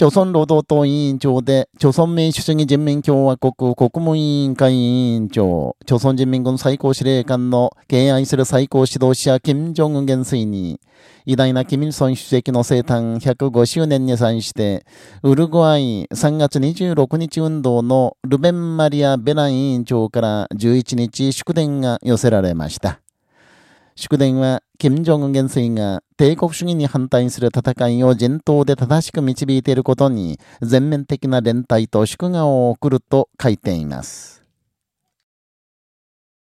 朝鮮労働党委員長で、朝鮮民主主義人民共和国国務委員会委員長、朝鮮人民軍最高司令官の敬愛する最高指導者金正恩元帥に、偉大な金日成主席の生誕105周年に際して、ウルグアイ3月26日運動のルベン・マリア・ベラン委員長から11日祝電が寄せられました。祝電は、金正恩元帥が帝国主義に反対する戦いを陣頭で正しく導いていることに、全面的な連帯と祝賀を送ると書いています。